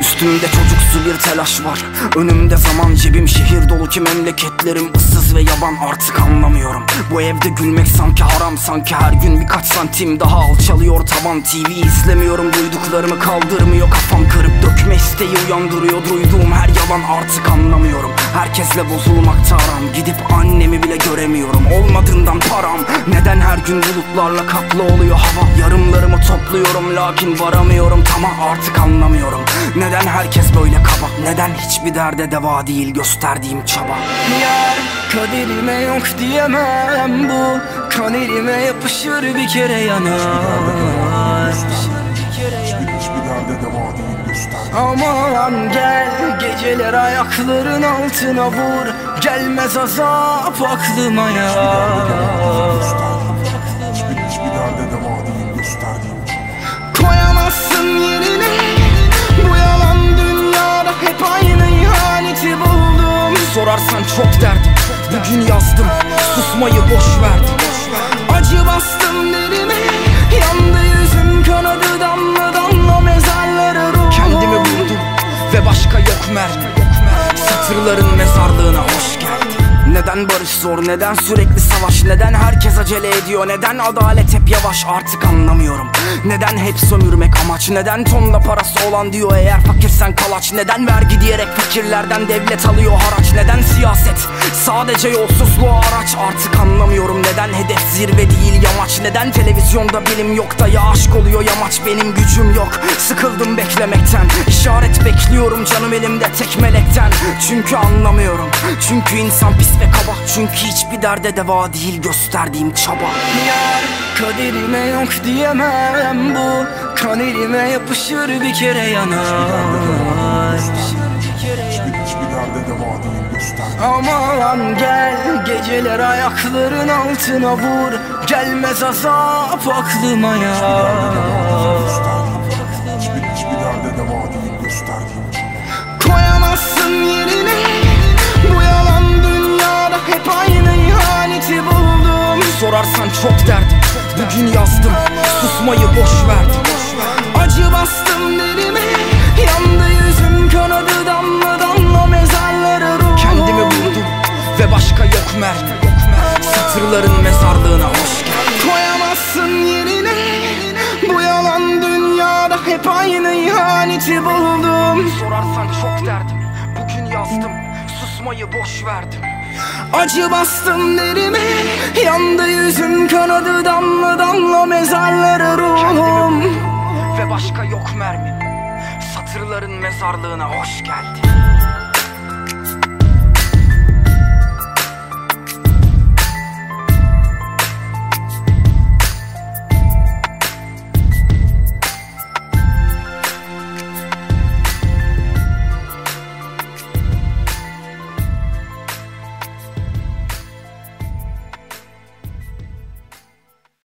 Üstümde çocuksu bir telaş var. Önümde zaman cebim şehir dolu ki memleketlerim ıssız ve yaban. Artık anlamıyorum. Bu evde gülmek sanki haram sanki her gün birkaç santim daha alçalıyor tavan. TV izlemiyorum duyduklarımı kaldırmıyor. Kafam kırıp dökme isteği uyandırıyor. Duyduğum her yalan artık anlamıyorum. Herkesle bozulmakta aram. Gidip annemi bile göremiyorum. Olmadığından param her gün bulutlarla kaplı oluyor hava. Yarımlarımı topluyorum lakin varamıyorum. Tamam artık anlamıyorum. Neden herkes böyle kaba? Neden hiçbir derde deva değil gösterdiğim çaba? Yar kaderime yok diyemem. Bu Kaderime yapışır bir kere yanar. Aman gel geceler ayakların altına vur. Gelmez azap aklıma ya Sorarsan çok derdim. Bugün yazdım Susmayı boş verdim. Acı bastım derime Yandı yüzüm kanadı damla damla mezarlara ruhum Kendimi buldum ve başka yok mermi Satırların mezarlığına Neden barış zor, neden sürekli savaş? Neden herkes acele ediyor, neden adalet hep yavaş? Artık anlamıyorum. Neden hep sömürmek amaç? Neden tonla parası olan diyor eğer fakirsen kalaç. Neden vergi diyerek fikirlerden devlet alıyor haraç? Neden siyaset sadece yolsuzluğu araç? Artık anlamıyorum. Neden hedef zirve değil yamaç? Neden televizyonda bilim yok da ya aşk oluyor yamaç? Benim gücüm yok. Sıkıldım beklemekten. İşaret bekliyorum canım elimde tek melekten. Çünkü anlamıyorum. Çünkü insan pis ve kaba Çünkü hiçbir derde deva değil gösterdiğim çaba. Yar kaderime yok diyemem. Bu Kaderime yapışır bir kere yanar Aman gel geceler ayakların altına vur. Gelmez azap aklıma ya değil gösterdiğim Koyamazsın yerine. Bu yalan dünyada hep aynı ihaneti buldum. Sorarsan çok derdim. Bugün yazdım. Susmayı boş verdim. Acı bastım derime. Yandı yüzüm kanadı damla damla mezarlara ruhum. Kendimi buldum ve başka yok mermi. Satırların mezarlığına hoş geldin. Koyamazsın yerine. Bu yalan dünyada hep aynı ihaneti buldum Sorarsan çok derdim. Bugün yazdım. Susmayı boş verdim. Acı bastım derime. Yandı yüzüm kanadı damla damla mezarlara ruhum. Ve başka yok mermim. Satırların mezarlığına hoş geldin